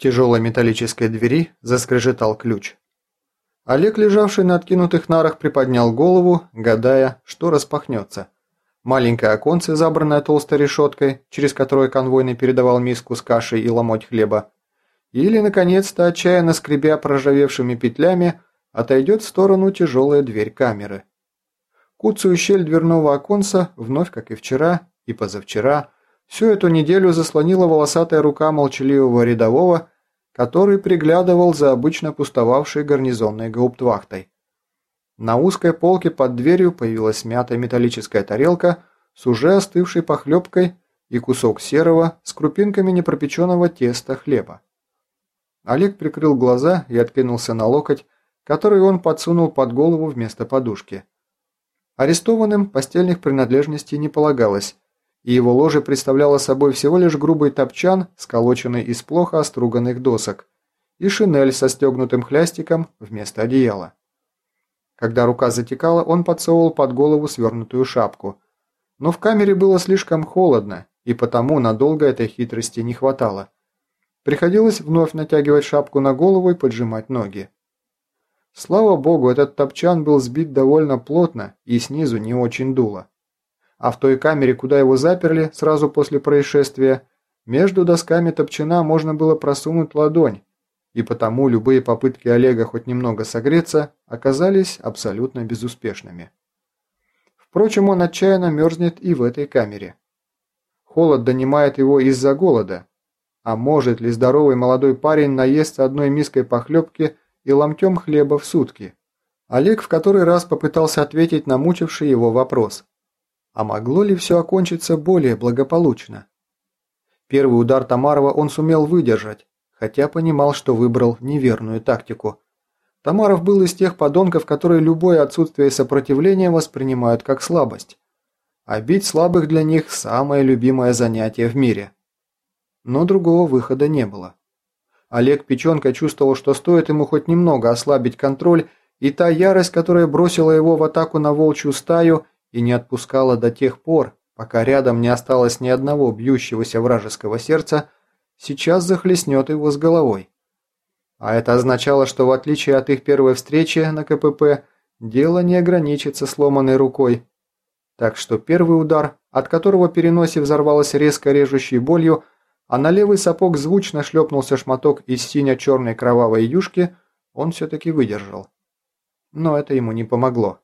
тяжелой металлической двери заскрежетал ключ. Олег, лежавший на откинутых нарах, приподнял голову, гадая, что распахнется. Маленькое оконце, забранное толстой решеткой, через которое конвойный передавал миску с кашей и ломоть хлеба. Или, наконец-то, отчаянно скребя проржавевшими петлями, отойдет в сторону тяжелая дверь камеры. Куцую щель дверного оконца, вновь, как и вчера и позавчера, всю эту неделю заслонила волосатая рука молчаливого рядового, который приглядывал за обычно пустовавшей гарнизонной гауптвахтой. На узкой полке под дверью появилась мятая металлическая тарелка с уже остывшей похлебкой и кусок серого с крупинками непропеченного теста хлеба. Олег прикрыл глаза и откинулся на локоть, который он подсунул под голову вместо подушки. Арестованным постельных принадлежностей не полагалось, и его ложе представляло собой всего лишь грубый топчан, сколоченный из плохо оструганных досок, и шинель со стегнутым хлястиком вместо одеяла. Когда рука затекала, он подсовывал под голову свернутую шапку. Но в камере было слишком холодно, и потому надолго этой хитрости не хватало. Приходилось вновь натягивать шапку на голову и поджимать ноги. Слава богу, этот топчан был сбит довольно плотно и снизу не очень дуло а в той камере, куда его заперли сразу после происшествия, между досками топчина можно было просунуть ладонь, и потому любые попытки Олега хоть немного согреться оказались абсолютно безуспешными. Впрочем, он отчаянно мерзнет и в этой камере. Холод донимает его из-за голода. А может ли здоровый молодой парень наесться одной миской похлебки и ломтем хлеба в сутки? Олег в который раз попытался ответить на мучивший его вопрос. А могло ли все окончиться более благополучно? Первый удар Тамарова он сумел выдержать, хотя понимал, что выбрал неверную тактику. Тамаров был из тех подонков, которые любое отсутствие сопротивления воспринимают как слабость. А бить слабых для них – самое любимое занятие в мире. Но другого выхода не было. Олег Печенко чувствовал, что стоит ему хоть немного ослабить контроль, и та ярость, которая бросила его в атаку на волчью стаю, и не отпускала до тех пор, пока рядом не осталось ни одного бьющегося вражеского сердца, сейчас захлестнет его с головой. А это означало, что в отличие от их первой встречи на КПП, дело не ограничится сломанной рукой. Так что первый удар, от которого переносе взорвалась резко режущей болью, а на левый сапог звучно шлепнулся шматок из сине-черной кровавой юшки, он все-таки выдержал. Но это ему не помогло.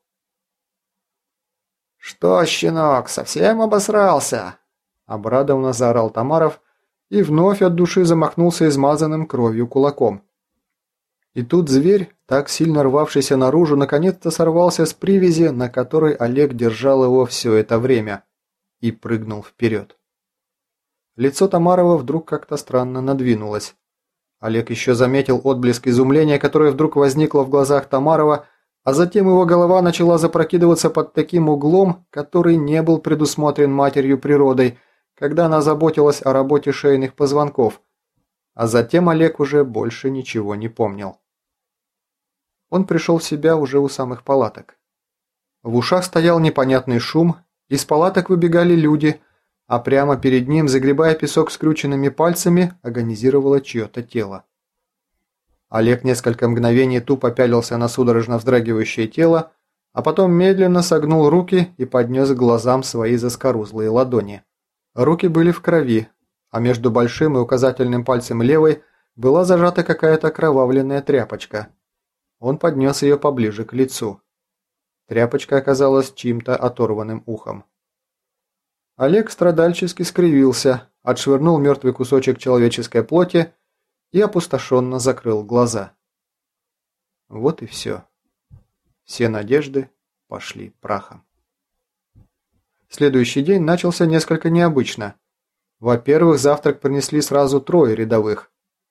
«Что, щенок, совсем обосрался?» Обрадованно заорал Тамаров и вновь от души замахнулся измазанным кровью кулаком. И тут зверь, так сильно рвавшийся наружу, наконец-то сорвался с привязи, на которой Олег держал его все это время, и прыгнул вперед. Лицо Тамарова вдруг как-то странно надвинулось. Олег еще заметил отблеск изумления, которое вдруг возникло в глазах Тамарова, а затем его голова начала запрокидываться под таким углом, который не был предусмотрен матерью природой, когда она заботилась о работе шейных позвонков. А затем Олег уже больше ничего не помнил. Он пришел в себя уже у самых палаток. В ушах стоял непонятный шум, из палаток выбегали люди, а прямо перед ним, загребая песок скрюченными пальцами, агонизировало чье-то тело. Олег несколько мгновений тупо пялился на судорожно вздрагивающее тело, а потом медленно согнул руки и поднес к глазам свои заскорузлые ладони. Руки были в крови, а между большим и указательным пальцем левой была зажата какая-то кровавленная тряпочка. Он поднес ее поближе к лицу. Тряпочка оказалась чьим-то оторванным ухом. Олег страдальчески скривился, отшвырнул мертвый кусочек человеческой плоти и опустошенно закрыл глаза. Вот и все. Все надежды пошли прахом. Следующий день начался несколько необычно. Во-первых, завтрак принесли сразу трое рядовых.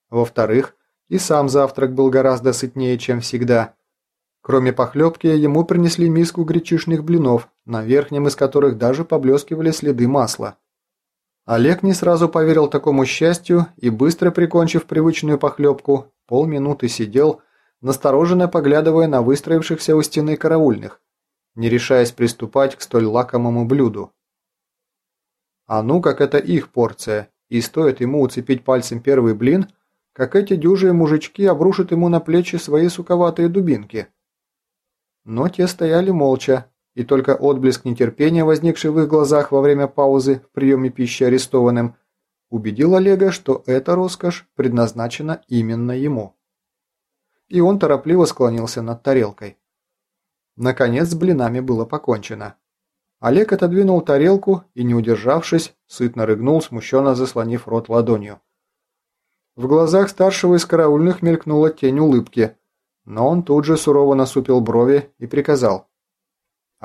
Во-вторых, и сам завтрак был гораздо сытнее, чем всегда. Кроме похлебки, ему принесли миску гречишных блинов, на верхнем из которых даже поблескивали следы масла. Олег не сразу поверил такому счастью и, быстро прикончив привычную похлебку, полминуты сидел, настороженно поглядывая на выстроившихся у стены караульных, не решаясь приступать к столь лакомому блюду. А ну, как это их порция, и стоит ему уцепить пальцем первый блин, как эти дюжие мужички обрушат ему на плечи свои суковатые дубинки. Но те стояли молча, и только отблеск нетерпения, возникший в их глазах во время паузы в приеме пищи арестованным, убедил Олега, что эта роскошь предназначена именно ему. И он торопливо склонился над тарелкой. Наконец с блинами было покончено. Олег отодвинул тарелку и, не удержавшись, сытно рыгнул, смущенно заслонив рот ладонью. В глазах старшего из караульных мелькнула тень улыбки, но он тут же сурово насупил брови и приказал.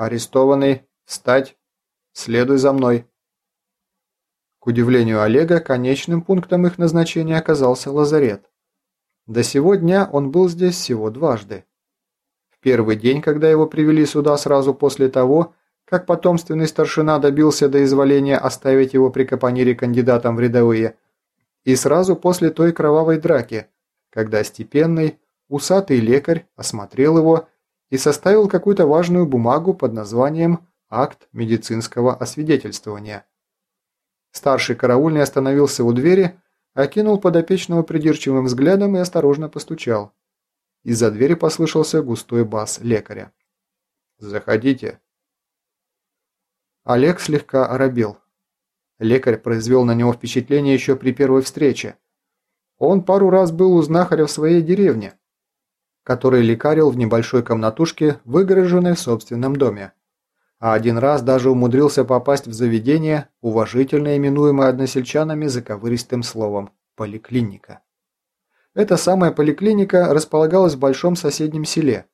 «Арестованный, встать! Следуй за мной!» К удивлению Олега, конечным пунктом их назначения оказался лазарет. До сего дня он был здесь всего дважды. В первый день, когда его привели сюда сразу после того, как потомственный старшина добился до изволения оставить его при капонире кандидатом в рядовые, и сразу после той кровавой драки, когда степенный, усатый лекарь осмотрел его и составил какую-то важную бумагу под названием «Акт медицинского освидетельствования». Старший караульный остановился у двери, окинул подопечного придирчивым взглядом и осторожно постучал. Из-за двери послышался густой бас лекаря. «Заходите». Олег слегка оробел. Лекарь произвел на него впечатление еще при первой встрече. Он пару раз был у знахаря в своей деревне, который лекарил в небольшой комнатушке, выгороженной в собственном доме. А один раз даже умудрился попасть в заведение, уважительно именуемое односельчанами заковыристым словом «поликлиника». Эта самая поликлиника располагалась в большом соседнем селе.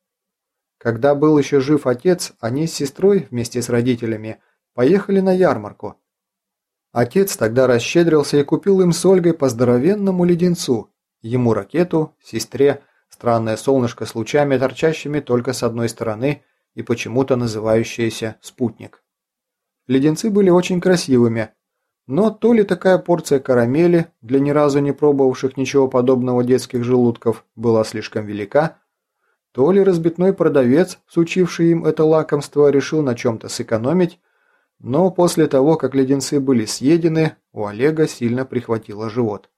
Когда был еще жив отец, они с сестрой вместе с родителями Поехали на ярмарку. Отец тогда расщедрился и купил им с Ольгой по здоровенному леденцу. Ему ракету, сестре странное солнышко с лучами, торчащими только с одной стороны и почему-то называющееся «спутник». Леденцы были очень красивыми, но то ли такая порция карамели для ни разу не пробовавших ничего подобного детских желудков была слишком велика, то ли разбитной продавец, сучивший им это лакомство, решил на чем-то сэкономить но после того, как леденцы были съедены, у Олега сильно прихватило живот.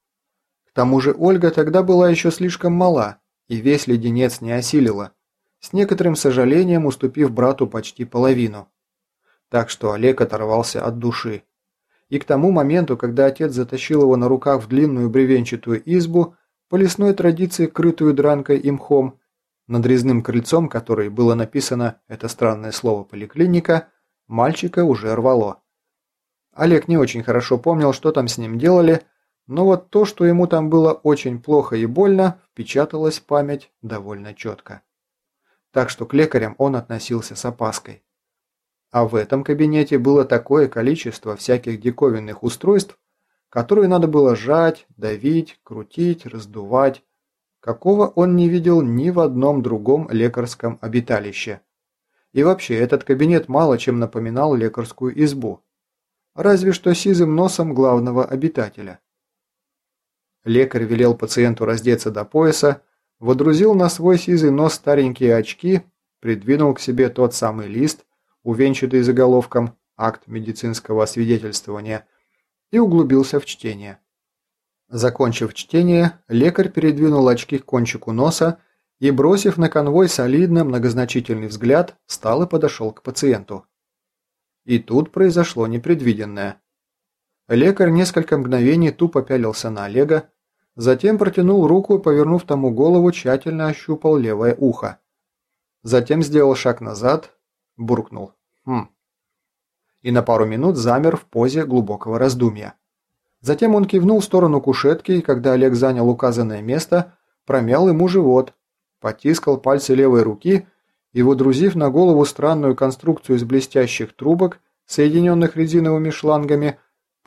К тому же Ольга тогда была еще слишком мала, и весь леденец не осилила, с некоторым сожалением уступив брату почти половину. Так что Олег оторвался от души. И к тому моменту, когда отец затащил его на руках в длинную бревенчатую избу, по лесной традиции, крытую дранкой и мхом, над резным крыльцом которой было написано это странное слово «поликлиника», Мальчика уже рвало. Олег не очень хорошо помнил, что там с ним делали, но вот то, что ему там было очень плохо и больно, впечаталось в память довольно четко. Так что к лекарям он относился с опаской. А в этом кабинете было такое количество всяких диковинных устройств, которые надо было жать, давить, крутить, раздувать, какого он не видел ни в одном другом лекарском обиталище. И вообще, этот кабинет мало чем напоминал лекарскую избу. Разве что сизым носом главного обитателя. Лекарь велел пациенту раздеться до пояса, водрузил на свой сизый нос старенькие очки, придвинул к себе тот самый лист, увенчатый заголовком «Акт медицинского освидетельствования», и углубился в чтение. Закончив чтение, лекарь передвинул очки к кончику носа и, бросив на конвой солидно многозначительный взгляд, встал и подошел к пациенту. И тут произошло непредвиденное. Лекарь несколько мгновений тупо пялился на Олега, затем протянул руку и, повернув тому голову, тщательно ощупал левое ухо. Затем сделал шаг назад, буркнул «Хм». И на пару минут замер в позе глубокого раздумья. Затем он кивнул в сторону кушетки, и когда Олег занял указанное место, промял ему живот, потискал пальцы левой руки и, водрузив на голову странную конструкцию из блестящих трубок, соединенных резиновыми шлангами,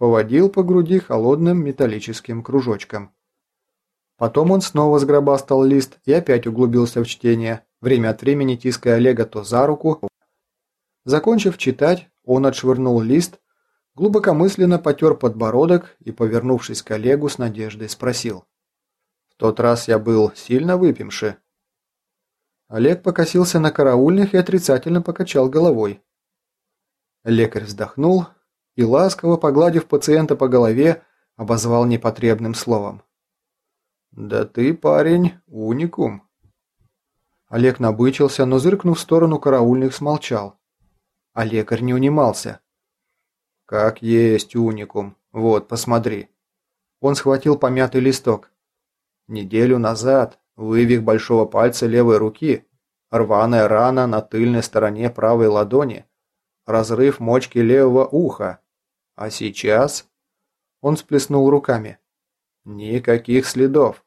поводил по груди холодным металлическим кружочком. Потом он снова сгробастал лист и опять углубился в чтение, время от времени тиская Олега то за руку. Закончив читать, он отшвырнул лист, глубокомысленно потер подбородок и, повернувшись к Олегу, с надеждой спросил. «В тот раз я был сильно выпивший. Олег покосился на караульных и отрицательно покачал головой. Лекарь вздохнул и, ласково погладив пациента по голове, обозвал непотребным словом. «Да ты, парень, уникум». Олег набычился, но зыркнув в сторону караульных, смолчал. А лекарь не унимался. «Как есть уникум. Вот, посмотри». Он схватил помятый листок. Неделю назад вывих большого пальца левой руки, рваная рана на тыльной стороне правой ладони, разрыв мочки левого уха. А сейчас... Он сплеснул руками. Никаких следов.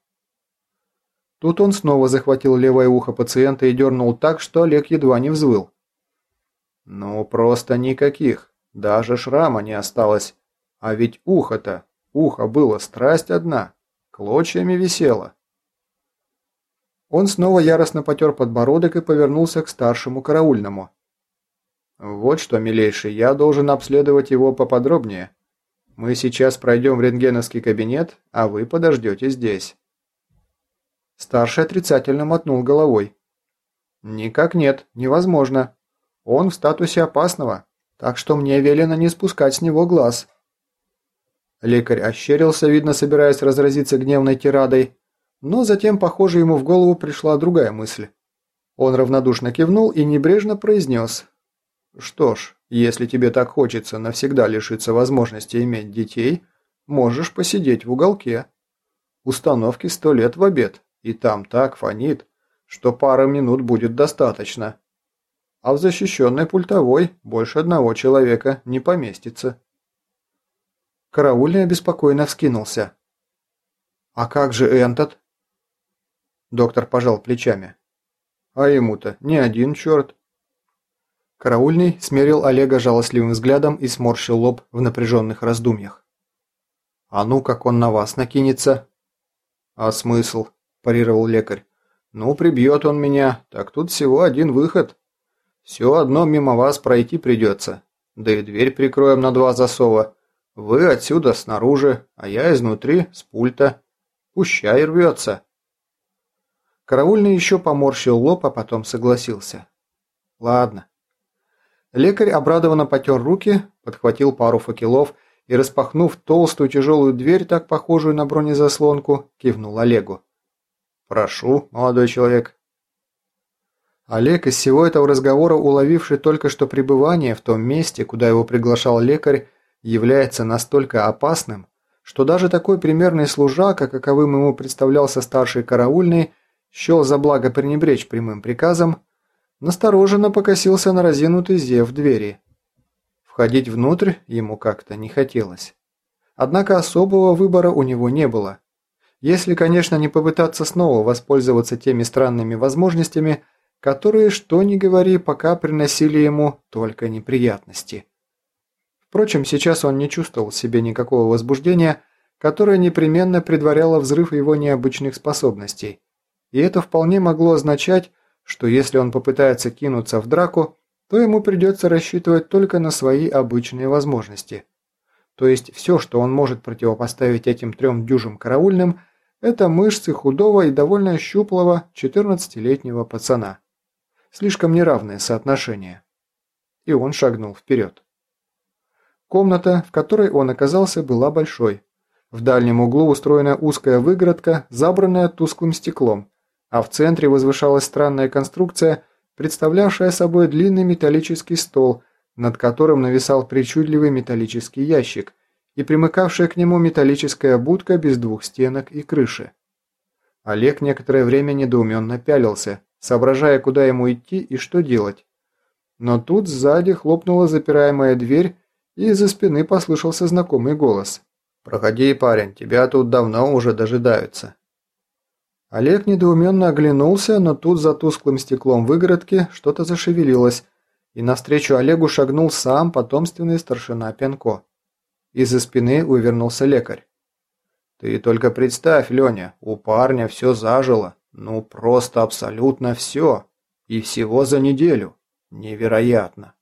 Тут он снова захватил левое ухо пациента и дернул так, что Олег едва не взвыл. Ну, просто никаких. Даже шрама не осталось. А ведь ухо-то, ухо было страсть одна, клочьями висело. Он снова яростно потер подбородок и повернулся к старшему караульному. «Вот что, милейший, я должен обследовать его поподробнее. Мы сейчас пройдем в рентгеновский кабинет, а вы подождете здесь». Старший отрицательно мотнул головой. «Никак нет, невозможно. Он в статусе опасного, так что мне велено не спускать с него глаз». Лекарь ощерился, видно, собираясь разразиться гневной тирадой, но затем, похоже, ему в голову пришла другая мысль. Он равнодушно кивнул и небрежно произнес. «Что ж, если тебе так хочется навсегда лишиться возможности иметь детей, можешь посидеть в уголке. Установки сто лет в обед, и там так фонит, что пары минут будет достаточно а в защищенной пультовой больше одного человека не поместится. Караульный обеспокоенно вскинулся. «А как же этот?» Доктор пожал плечами. «А ему-то не один черт». Караульный смерил Олега жалостливым взглядом и сморщил лоб в напряженных раздумьях. «А ну, как он на вас накинется!» «А смысл?» – парировал лекарь. «Ну, прибьет он меня, так тут всего один выход. Все одно мимо вас пройти придется. Да и дверь прикроем на два засова. Вы отсюда снаружи, а я изнутри, с пульта. Пущай рвется. Караульный еще поморщил лоб, а потом согласился. Ладно. Лекарь обрадованно потер руки, подхватил пару факелов и, распахнув толстую тяжелую дверь, так похожую на бронезаслонку, кивнул Олегу. «Прошу, молодой человек». Олег из всего этого разговора, уловивший только что пребывание в том месте, куда его приглашал лекарь, является настолько опасным, что даже такой примерный служака, каковым ему представлялся старший караульный, счел за благо пренебречь прямым приказом, настороженно покосился на разинутый зев двери. Входить внутрь ему как-то не хотелось. Однако особого выбора у него не было. Если, конечно, не попытаться снова воспользоваться теми странными возможностями, которые, что ни говори, пока приносили ему только неприятности. Впрочем, сейчас он не чувствовал в себе никакого возбуждения, которое непременно предваряло взрыв его необычных способностей. И это вполне могло означать, что если он попытается кинуться в драку, то ему придется рассчитывать только на свои обычные возможности. То есть все, что он может противопоставить этим трем дюжим караульным, это мышцы худого и довольно щуплого 14-летнего пацана. Слишком неравное соотношение. И он шагнул вперед. Комната, в которой он оказался, была большой. В дальнем углу устроена узкая выгородка, забранная тусклым стеклом, а в центре возвышалась странная конструкция, представлявшая собой длинный металлический стол, над которым нависал причудливый металлический ящик и примыкавшая к нему металлическая будка без двух стенок и крыши. Олег некоторое время недоуменно пялился, соображая, куда ему идти и что делать. Но тут сзади хлопнула запираемая дверь, и из-за спины послышался знакомый голос. «Проходи, парень, тебя тут давно уже дожидаются». Олег недоуменно оглянулся, но тут за тусклым стеклом выгородки что-то зашевелилось, и навстречу Олегу шагнул сам потомственный старшина Пенко. Из-за спины вывернулся лекарь. «Ты только представь, Леня, у парня все зажило. Ну, просто абсолютно все. И всего за неделю. Невероятно.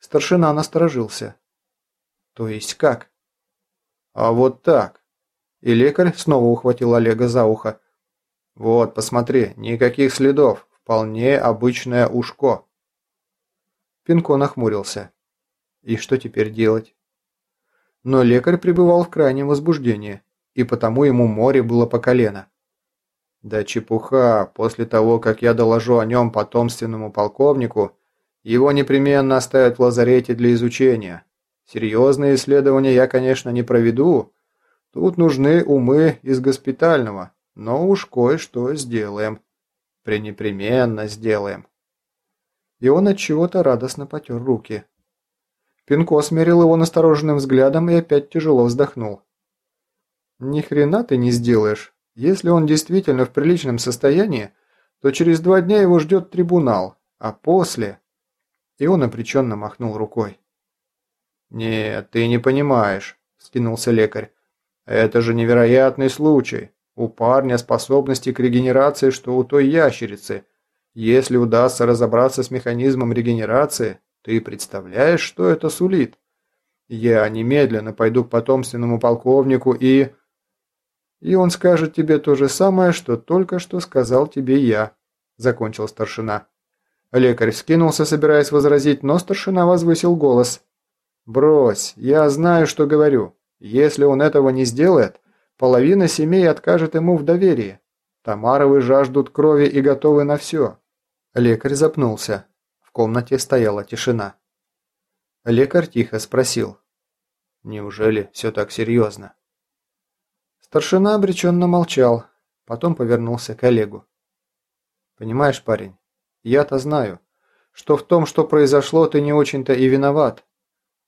Старшина насторожился. То есть как? А вот так. И лекарь снова ухватил Олега за ухо. Вот, посмотри, никаких следов. Вполне обычное ушко. Пинко нахмурился. И что теперь делать? Но лекарь пребывал в крайнем возбуждении. и потому ему море было по колено. Да чепуха, после того, как я доложу о нем потомственному полковнику, его непременно оставят в лазарете для изучения. Серьезные исследования я, конечно, не проведу. Тут нужны умы из госпитального, но уж кое-что сделаем. Пренепременно сделаем. И он от чего-то радостно потер руки. Пинко смерил его настороженным взглядом и опять тяжело вздохнул. «Ни хрена ты не сделаешь. Если он действительно в приличном состоянии, то через два дня его ждет трибунал, а после...» И он опреченно махнул рукой. «Нет, ты не понимаешь», – скинулся лекарь. «Это же невероятный случай. У парня способности к регенерации, что у той ящерицы. Если удастся разобраться с механизмом регенерации, ты представляешь, что это сулит? Я немедленно пойду к потомственному полковнику и...» И он скажет тебе то же самое, что только что сказал тебе я», – закончил старшина. Лекарь скинулся, собираясь возразить, но старшина возвысил голос. «Брось, я знаю, что говорю. Если он этого не сделает, половина семей откажет ему в доверии. Тамаровы жаждут крови и готовы на все». Лекарь запнулся. В комнате стояла тишина. Лекарь тихо спросил. «Неужели все так серьезно?» Старшина обреченно молчал, потом повернулся к Олегу. «Понимаешь, парень, я-то знаю, что в том, что произошло, ты не очень-то и виноват.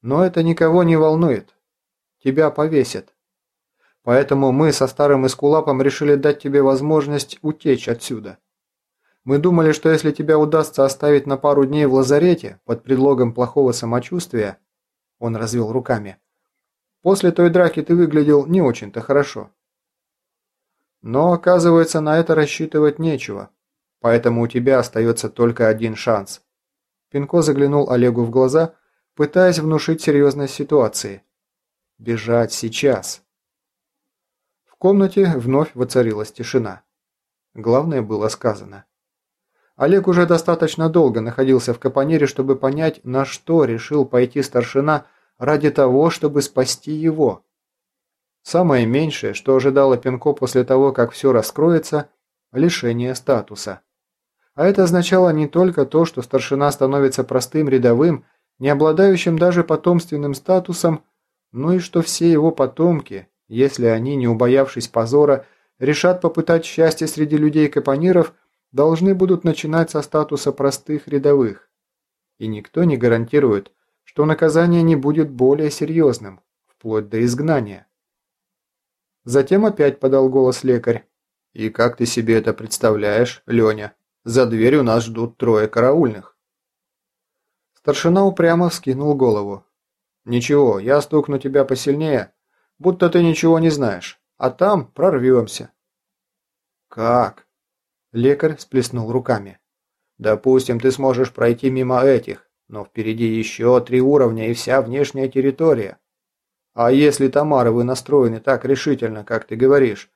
Но это никого не волнует. Тебя повесят. Поэтому мы со старым Искулапом решили дать тебе возможность утечь отсюда. Мы думали, что если тебя удастся оставить на пару дней в лазарете под предлогом плохого самочувствия, он развел руками, после той драки ты выглядел не очень-то хорошо. Но, оказывается, на это рассчитывать нечего. Поэтому у тебя остается только один шанс. Пинко заглянул Олегу в глаза, пытаясь внушить серьезность ситуации. Бежать сейчас. В комнате вновь воцарилась тишина. Главное было сказано. Олег уже достаточно долго находился в Капонере, чтобы понять, на что решил пойти старшина ради того, чтобы спасти его. Самое меньшее, что ожидало Пинко после того, как все раскроется – лишение статуса. А это означало не только то, что старшина становится простым рядовым, не обладающим даже потомственным статусом, но и что все его потомки, если они, не убоявшись позора, решат попытать счастье среди людей-капониров, должны будут начинать со статуса простых рядовых. И никто не гарантирует, что наказание не будет более серьезным, вплоть до изгнания. Затем опять подал голос лекарь. «И как ты себе это представляешь, Леня? За дверью нас ждут трое караульных». Старшина упрямо вскинул голову. «Ничего, я стукну тебя посильнее, будто ты ничего не знаешь, а там прорвемся». «Как?» Лекарь сплеснул руками. «Допустим, ты сможешь пройти мимо этих, но впереди еще три уровня и вся внешняя территория. А если Тамаровы настроены так решительно, как ты говоришь,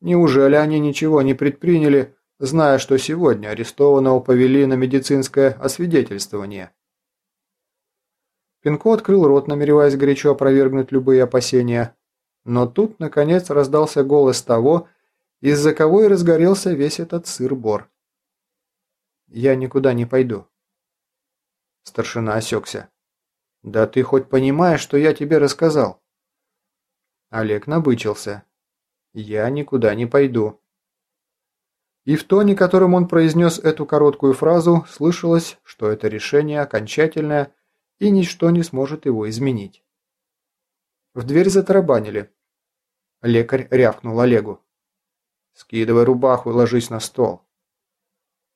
неужели они ничего не предприняли, зная, что сегодня арестованного повели на медицинское освидетельствование? Пинко открыл рот, намереваясь горячо опровергнуть любые опасения. Но тут, наконец, раздался голос того, из-за кого и разгорелся весь этот сыр-бор. «Я никуда не пойду». Старшина осекся. «Да ты хоть понимаешь, что я тебе рассказал?» Олег набычился. «Я никуда не пойду». И в тоне, которым он произнес эту короткую фразу, слышалось, что это решение окончательное, и ничто не сможет его изменить. В дверь затарабанили. Лекарь рявкнул Олегу. «Скидывай рубаху и ложись на стол».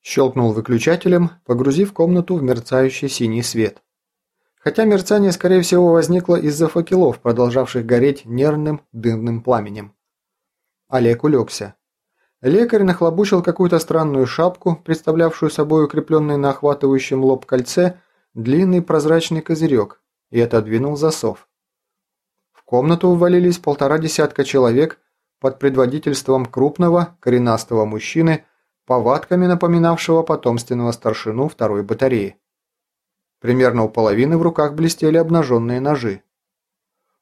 Щелкнул выключателем, погрузив комнату в мерцающий синий свет хотя мерцание, скорее всего, возникло из-за факелов, продолжавших гореть нервным дымным пламенем. Олег улегся. Лекарь нахлобучил какую-то странную шапку, представлявшую собой укрепленный на охватывающем лоб кольце длинный прозрачный козырек, и отодвинул засов. Комнату ввалились полтора десятка человек под предводительством крупного, коренастого мужчины, повадками напоминавшего потомственного старшину второй батареи. Примерно у половины в руках блестели обнаженные ножи.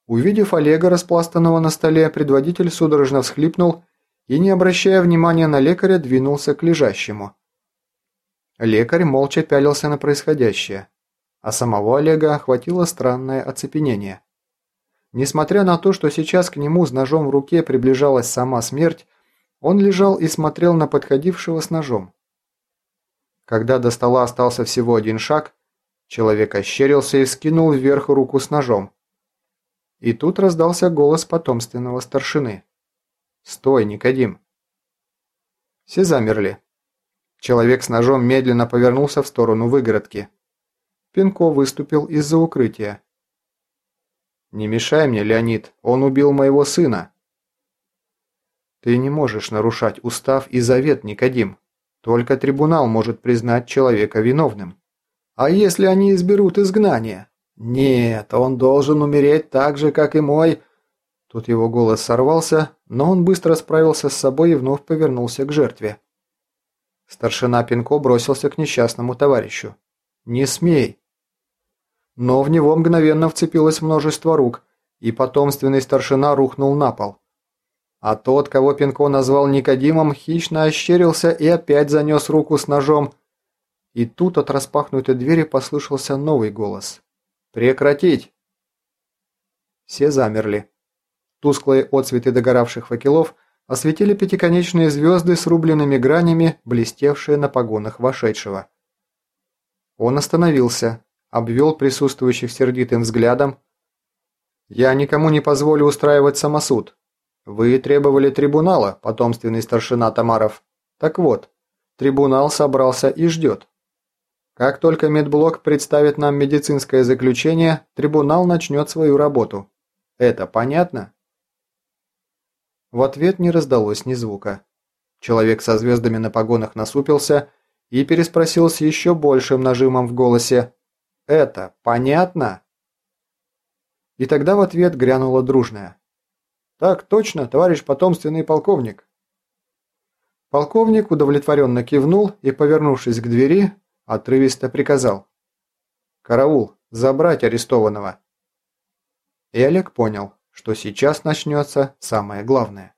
Увидев Олега, распластанного на столе, предводитель судорожно всхлипнул и, не обращая внимания на лекаря, двинулся к лежащему. Лекарь молча пялился на происходящее, а самого Олега охватило странное оцепенение. Несмотря на то, что сейчас к нему с ножом в руке приближалась сама смерть, он лежал и смотрел на подходившего с ножом. Когда до стола остался всего один шаг, человек ощерился и скинул вверх руку с ножом. И тут раздался голос потомственного старшины. «Стой, Никодим!» Все замерли. Человек с ножом медленно повернулся в сторону выгородки. Пинко выступил из-за укрытия. «Не мешай мне, Леонид, он убил моего сына!» «Ты не можешь нарушать устав и завет, Никодим. Только трибунал может признать человека виновным. А если они изберут изгнание? Нет, он должен умереть так же, как и мой...» Тут его голос сорвался, но он быстро справился с собой и вновь повернулся к жертве. Старшина Пинко бросился к несчастному товарищу. «Не смей!» Но в него мгновенно вцепилось множество рук, и потомственный старшина рухнул на пол. А тот, кого Пинко назвал Никодимом, хищно ощерился и опять занес руку с ножом. И тут от распахнутой двери послышался новый голос. «Прекратить!» Все замерли. Тусклые отцветы догоравших факелов осветили пятиконечные звезды с рубленными гранями, блестевшие на погонах вошедшего. Он остановился, обвел присутствующих сердитым взглядом. «Я никому не позволю устраивать самосуд. Вы требовали трибунала, потомственный старшина Тамаров. Так вот, трибунал собрался и ждет. Как только медблок представит нам медицинское заключение, трибунал начнет свою работу. Это понятно?» В ответ не раздалось ни звука. Человек со звездами на погонах насупился и переспросил с еще большим нажимом в голосе «Это понятно?» И тогда в ответ грянуло дружное. «Так точно, товарищ потомственный полковник». Полковник удовлетворенно кивнул и, повернувшись к двери, отрывисто приказал. «Караул, забрать арестованного». И Олег понял, что сейчас начнется самое главное.